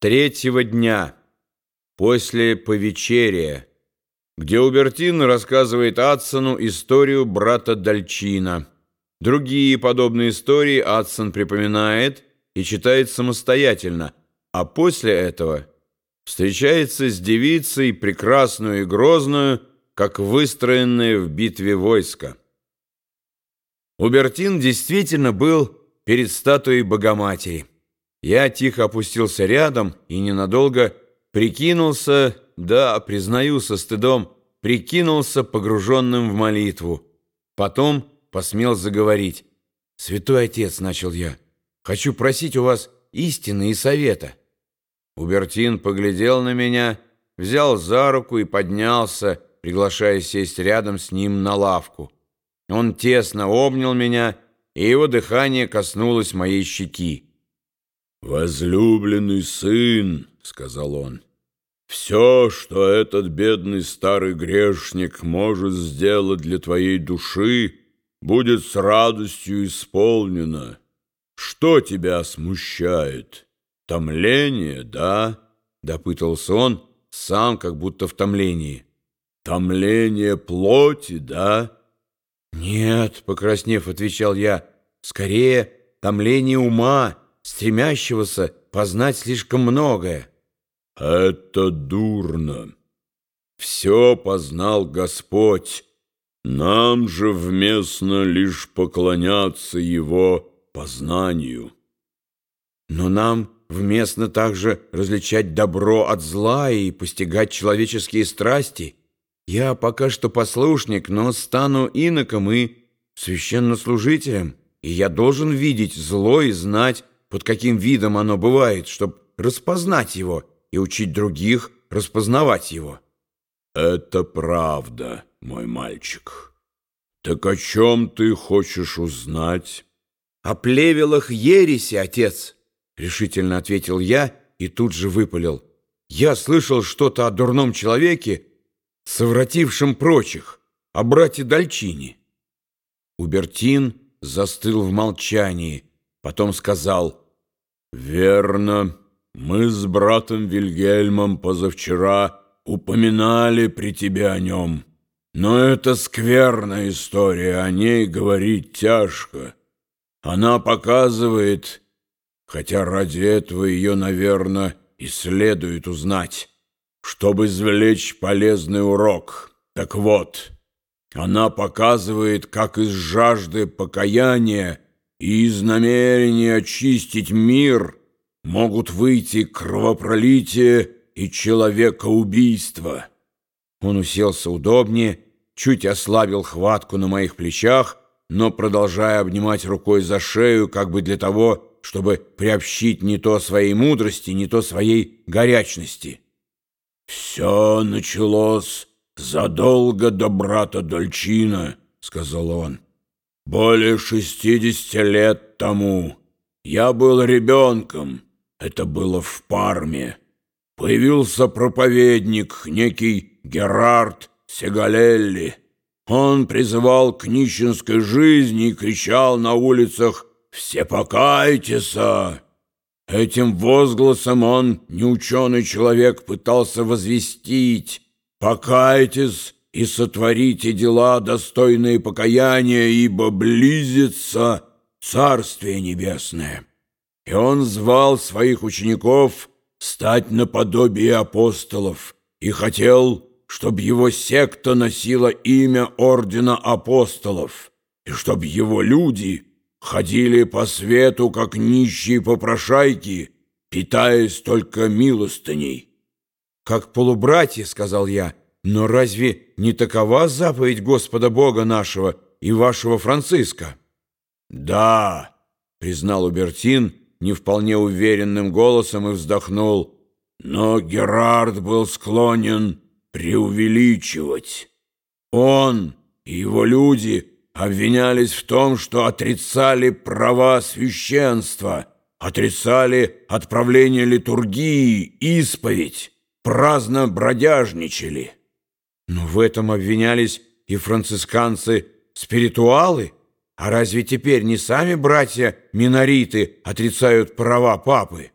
Третьего дня, после повечерия, где Убертин рассказывает Адсону историю брата Дальчина. Другие подобные истории Адсон припоминает и читает самостоятельно, а после этого встречается с девицей, прекрасную и грозную, как выстроенное в битве войско. Убертин действительно был перед статуей Богоматери. Я тихо опустился рядом и ненадолго прикинулся, да, признаю со стыдом, прикинулся погруженным в молитву. Потом посмел заговорить. «Святой Отец», — начал я, — «хочу просить у вас истины и совета». Убертин поглядел на меня, взял за руку и поднялся, приглашая сесть рядом с ним на лавку. Он тесно обнял меня, и его дыхание коснулось моей щеки. «Возлюбленный сын», — сказал он, — «все, что этот бедный старый грешник может сделать для твоей души, будет с радостью исполнено. Что тебя смущает? Томление, да?» — допытался он, сам как будто в томлении. «Томление плоти, да?» «Нет», — покраснев, отвечал я, — «скорее томление ума» стремящегося познать слишком многое. Это дурно. Все познал Господь. Нам же вместно лишь поклоняться Его познанию. Но нам вместно также различать добро от зла и постигать человеческие страсти. Я пока что послушник, но стану иноком и священнослужителем, и я должен видеть зло и знать, под каким видом оно бывает, чтобы распознать его и учить других распознавать его. Это правда, мой мальчик. Так о чем ты хочешь узнать? О плевелах ереси, отец, решительно ответил я и тут же выпалил. Я слышал что-то о дурном человеке, совратившем прочих, о брате Дальчини. Убертин застыл в молчании, потом сказал — «Верно. Мы с братом Вильгельмом позавчера упоминали при тебе о нем. Но это скверная история, о ней говорить тяжко. Она показывает, хотя ради этого ее, наверное, и следует узнать, чтобы извлечь полезный урок. Так вот, она показывает, как из жажды покаяния и из намерения очистить мир могут выйти кровопролитие и человекоубийство. Он уселся удобнее, чуть ослабил хватку на моих плечах, но продолжая обнимать рукой за шею, как бы для того, чтобы приобщить не то своей мудрости, не то своей горячности. «Все началось задолго до брата Дольчина», — сказал он. Более шестидесяти лет тому я был ребенком, это было в Парме. Появился проповедник, некий Герард Сегалелли. Он призывал к нищенской жизни и кричал на улицах «Все покайтесь!» Этим возгласом он, неученый человек, пытался возвестить «Покайтесь!» И сотворите дела, достойные покаяния, ибо близится Царствие Небесное». И он звал своих учеников стать наподобие апостолов и хотел, чтобы его секта носила имя Ордена Апостолов, и чтобы его люди ходили по свету, как нищие попрошайки, питаясь только милостыней. «Как полубратья», — сказал я, — но разве не такова заповедь Господа Бога нашего и вашего Франциска? Да, признал Убертин не вполне уверенным голосом и вздохнул. Но Герард был склонен преувеличивать. Он и его люди обвинялись в том, что отрицали права священства, отрицали отправление литургии, исповедь, праздно бродяжничали. Но в этом обвинялись и францисканцы-спиритуалы. А разве теперь не сами братья-минориты отрицают права папы?